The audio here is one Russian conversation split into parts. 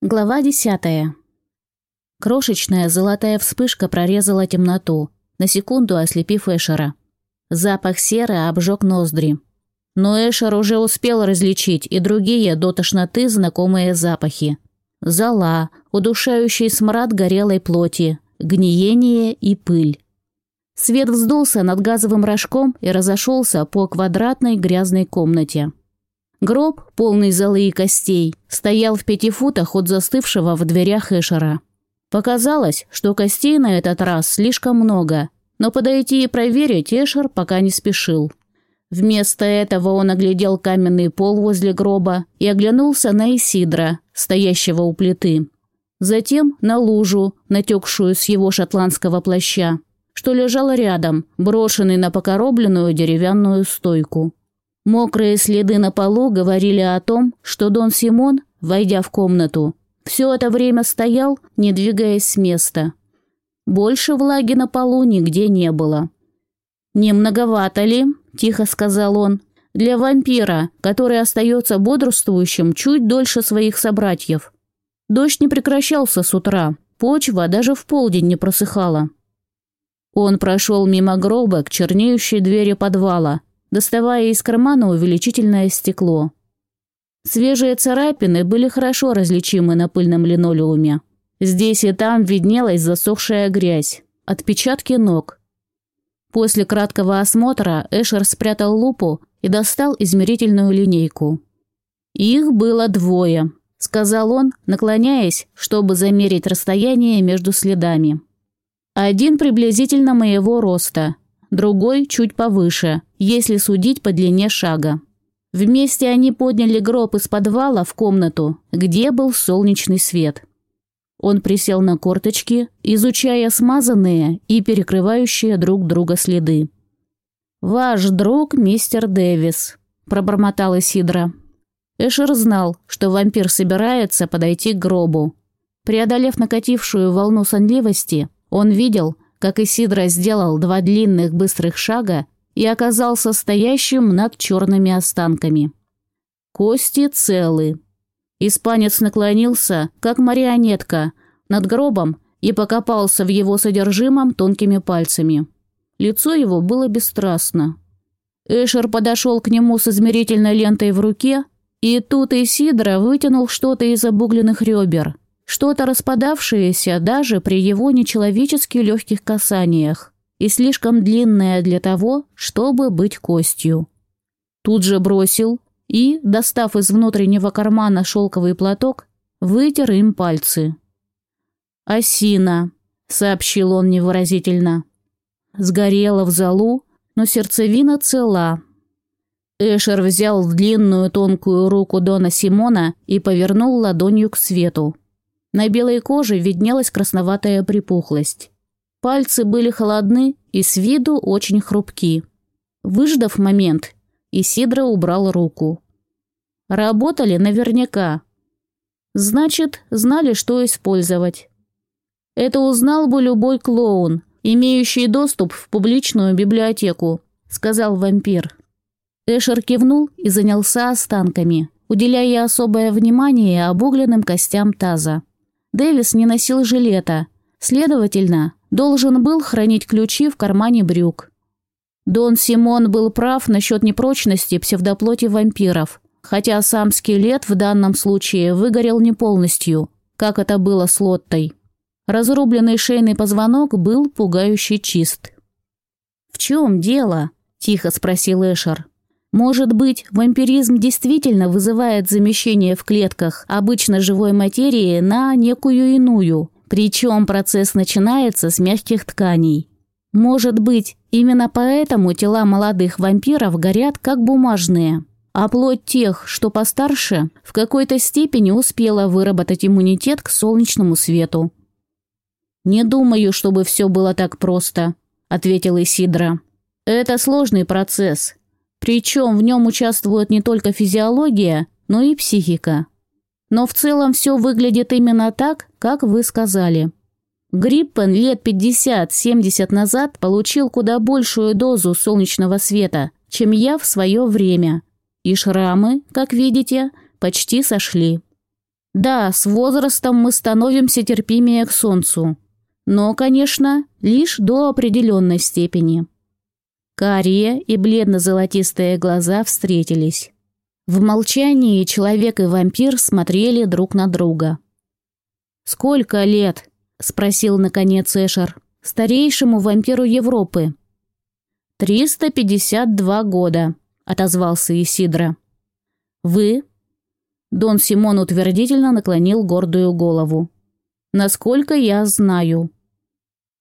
Глава десятая. Крошечная золотая вспышка прорезала темноту, на секунду ослепив Эшера. Запах серы обжег ноздри. Но Эшер уже успел различить и другие до тошноты знакомые запахи. Зола, удушающий смрад горелой плоти, гниение и пыль. Свет вздулся над газовым рожком и разошелся по квадратной грязной комнате. Гроб, полный золы и костей, стоял в пяти футах от застывшего в дверях Эшера. Показалось, что костей на этот раз слишком много, но подойти и проверить Эшер пока не спешил. Вместо этого он оглядел каменный пол возле гроба и оглянулся на Исидра, стоящего у плиты. Затем на лужу, натекшую с его шотландского плаща, что лежала рядом, брошенный на покоробленную деревянную стойку. Мокрые следы на полу говорили о том, что Дон Симон, войдя в комнату, все это время стоял, не двигаясь с места. Больше влаги на полу нигде не было. «Не многовато ли?» – тихо сказал он. «Для вампира, который остается бодрствующим чуть дольше своих собратьев. Дождь не прекращался с утра, почва даже в полдень не просыхала». Он прошел мимо гроба к чернеющей двери подвала – доставая из кармана увеличительное стекло. Свежие царапины были хорошо различимы на пыльном линолеуме. Здесь и там виднелась засохшая грязь, отпечатки ног. После краткого осмотра Эшер спрятал лупу и достал измерительную линейку. «Их было двое», – сказал он, наклоняясь, чтобы замерить расстояние между следами. «Один приблизительно моего роста, другой чуть повыше, если судить по длине шага. Вместе они подняли гроб из подвала в комнату, где был солнечный свет. Он присел на корточки, изучая смазанные и перекрывающие друг друга следы. «Ваш друг мистер Дэвис», – пробормотал Исидра. Эшер знал, что вампир собирается подойти к гробу. Преодолев накатившую волну сонливости, он видел, как Исидра сделал два длинных быстрых шага и оказался стоящим над черными останками. Кости целы. Испанец наклонился, как марионетка, над гробом и покопался в его содержимом тонкими пальцами. Лицо его было бесстрастно. Эшер подошел к нему с измерительной лентой в руке, и тут Исидра вытянул что-то из обугленных ребер – что-то распадавшееся даже при его нечеловечески легких касаниях и слишком длинное для того, чтобы быть костью. Тут же бросил и, достав из внутреннего кармана шелковый платок, вытер им пальцы. «Осина», — сообщил он невыразительно. «Сгорела в залу, но сердцевина цела». Эшер взял длинную тонкую руку Дона Симона и повернул ладонью к свету. На белой коже виднелась красноватая припухлость. Пальцы были холодны и с виду очень хрупки. Выждав момент, Исидра убрал руку. Работали наверняка. Значит, знали, что использовать. Это узнал бы любой клоун, имеющий доступ в публичную библиотеку, сказал вампир. Эшер кивнул и занялся останками, уделяя особое внимание обугленным костям таза. Дэвис не носил жилета, следовательно, должен был хранить ключи в кармане брюк. Дон Симон был прав насчет непрочности псевдоплоти вампиров, хотя сам скелет в данном случае выгорел не полностью, как это было с Лоттой. Разрубленный шейный позвонок был пугающе чист. «В чем дело?» – тихо спросил Эшер. Может быть, вампиризм действительно вызывает замещение в клетках обычно живой материи на некую иную, причем процесс начинается с мягких тканей. Может быть, именно поэтому тела молодых вампиров горят как бумажные, а плоть тех, что постарше, в какой-то степени успела выработать иммунитет к солнечному свету. «Не думаю, чтобы все было так просто», – ответил Исидра. «Это сложный процесс, причем в нем участвует не только физиология, но и психика. Но в целом все выглядит именно так, как вы сказали. Гриппен лет 50-70 назад получил куда большую дозу солнечного света, чем я в свое время. И шрамы, как видите, почти сошли. Да, с возрастом мы становимся терпимее к солнцу. Но, конечно, лишь до определенной степени. Карие и бледно-золотистые глаза встретились. В молчании человек и вампир смотрели друг на друга. «Сколько лет?» – спросил наконец Эшер. «Старейшему вампиру Европы». «Триста пятьдесят два года», – отозвался Исидра. «Вы?» Дон Симон утвердительно наклонил гордую голову. «Насколько я знаю».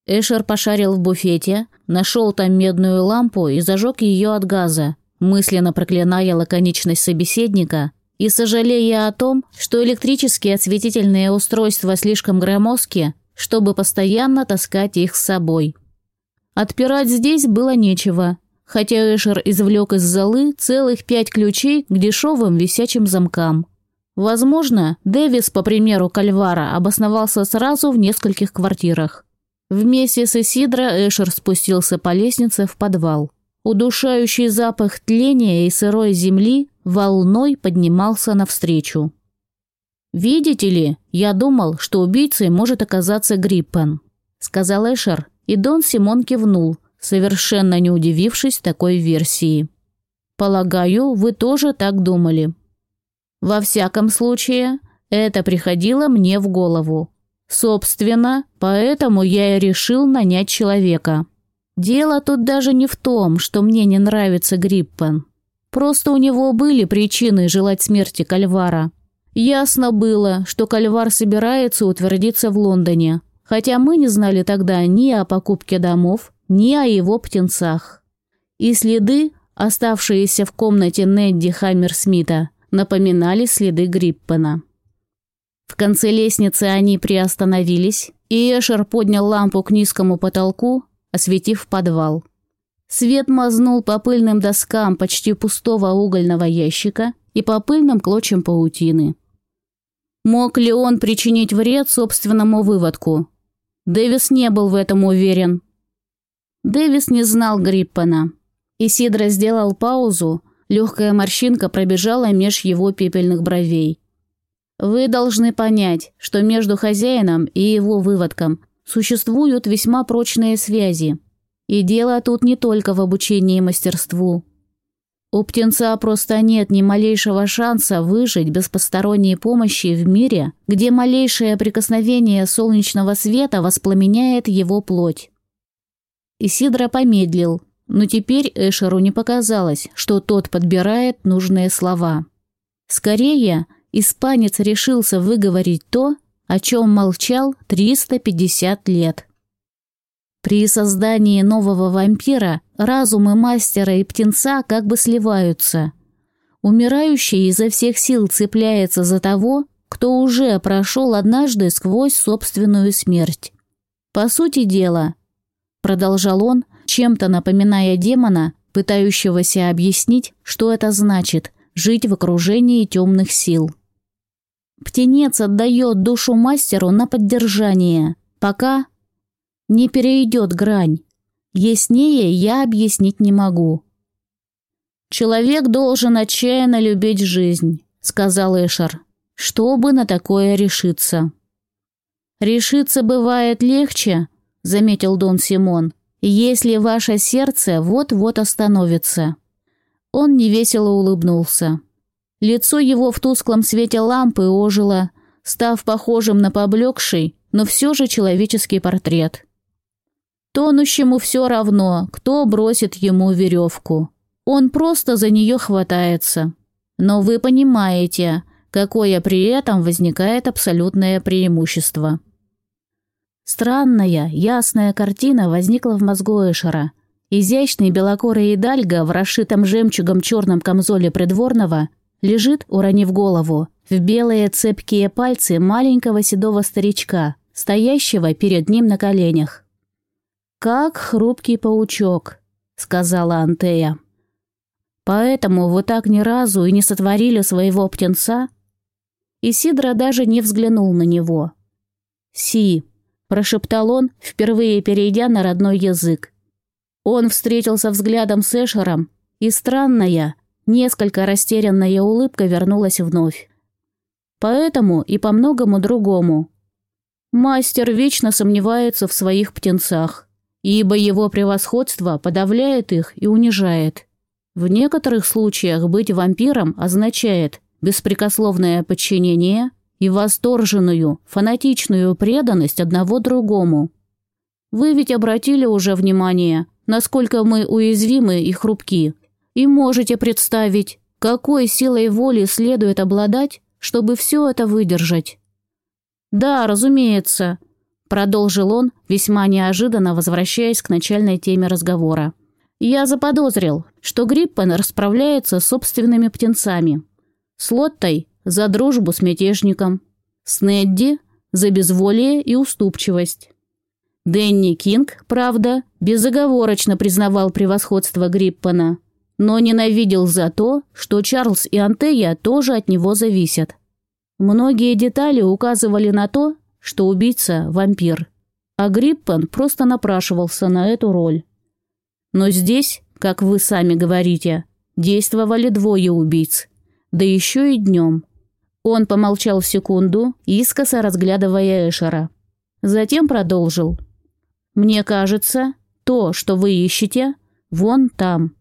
Эшер пошарил в буфете, нашел там медную лампу и зажег ее от газа, мысленно проклиная лаконичность собеседника и сожалея о том, что электрические осветительные устройства слишком громоздки, чтобы постоянно таскать их с собой. Отпирать здесь было нечего, хотя Эшер извлек из золы целых пять ключей к дешевым висячим замкам. Возможно, Дэвис, по примеру Кальвара, обосновался сразу в нескольких квартирах. Вместе с Исидро Эшер спустился по лестнице в подвал. Удушающий запах тления и сырой земли волной поднимался навстречу. «Видите ли, я думал, что убийцей может оказаться Гриппен», — сказал Эшер, и Дон Симон кивнул, совершенно не удивившись такой версии. «Полагаю, вы тоже так думали». Во всяком случае, это приходило мне в голову. Собственно, поэтому я и решил нанять человека. Дело тут даже не в том, что мне не нравится Гриппен. Просто у него были причины желать смерти Кальвара. Ясно было, что Кальвар собирается утвердиться в Лондоне, хотя мы не знали тогда ни о покупке домов, ни о его птенцах. И следы, оставшиеся в комнате Недди Хаммерсмита, напоминали следы Гриппена. В конце лестницы они приостановились, и Эшер поднял лампу к низкому потолку, осветив подвал. Свет мазнул по пыльным доскам почти пустого угольного ящика и по пыльным клочьям паутины. Мог ли он причинить вред собственному выводку? Дэвис не был в этом уверен. Дэвис не знал Гриппена. Исидро сделал паузу, Легкая морщинка пробежала меж его пепельных бровей. «Вы должны понять, что между хозяином и его выводком существуют весьма прочные связи. И дело тут не только в обучении мастерству. У птенца просто нет ни малейшего шанса выжить без посторонней помощи в мире, где малейшее прикосновение солнечного света воспламеняет его плоть. Исидро помедлил, но теперь Эшеру не показалось, что тот подбирает нужные слова. Скорее, испанец решился выговорить то, о чем молчал 350 лет. При создании нового вампира разумы мастера и птенца как бы сливаются. Умирающий изо всех сил цепляется за того, кто уже прошел однажды сквозь собственную смерть. По сути дела, продолжал он, чем-то напоминая демона, пытающегося объяснить, что это значит – жить в окружении темных сил. Птенец отдает душу мастеру на поддержание, пока не перейдет грань. Яснее я объяснить не могу. «Человек должен отчаянно любить жизнь», — сказал Эшер, — «чтобы на такое решиться». «Решиться бывает легче», — заметил Дон Симон, если ваше сердце вот-вот остановится». Он невесело улыбнулся. Лицо его в тусклом свете лампы ожило, став похожим на поблекший, но все же человеческий портрет. Тонущему все равно, кто бросит ему веревку. Он просто за нее хватается. Но вы понимаете, какое при этом возникает абсолютное преимущество. Странная, ясная картина возникла в мозгу Эшера. Изящный белокорый идальга в расшитом жемчугом черном камзоле придворного лежит, уронив голову, в белые цепкие пальцы маленького седого старичка, стоящего перед ним на коленях. «Как хрупкий паучок», — сказала Антея. «Поэтому вы так ни разу и не сотворили своего птенца?» Исидра даже не взглянул на него. «Си», прошептал он, впервые перейдя на родной язык. Он встретился взглядом с Эшером, и странная, несколько растерянная улыбка вернулась вновь. Поэтому и по многому другому. Мастер вечно сомневается в своих птенцах, ибо его превосходство подавляет их и унижает. В некоторых случаях быть вампиром означает беспрекословное подчинение и восторженную, фанатичную преданность одного другому. Вы ведь обратили уже внимание, насколько мы уязвимы и хрупки, и можете представить, какой силой воли следует обладать, чтобы все это выдержать. «Да, разумеется», – продолжил он, весьма неожиданно возвращаясь к начальной теме разговора. «Я заподозрил, что Гриппен расправляется с собственными птенцами. С Лоттой – за дружбу с мятежником. С Недди – за безволие и уступчивость. Дэнни Кинг, правда, безоговорочно признавал превосходство Гриппена, но ненавидел за то, что Чарльз и Антея тоже от него зависят. Многие детали указывали на то, что убийца – вампир, а Гриппен просто напрашивался на эту роль. Но здесь, как вы сами говорите, действовали двое убийц, да еще и днем. Он помолчал секунду, искоса разглядывая Эшера. Затем продолжил. «Мне кажется, то, что вы ищете, вон там».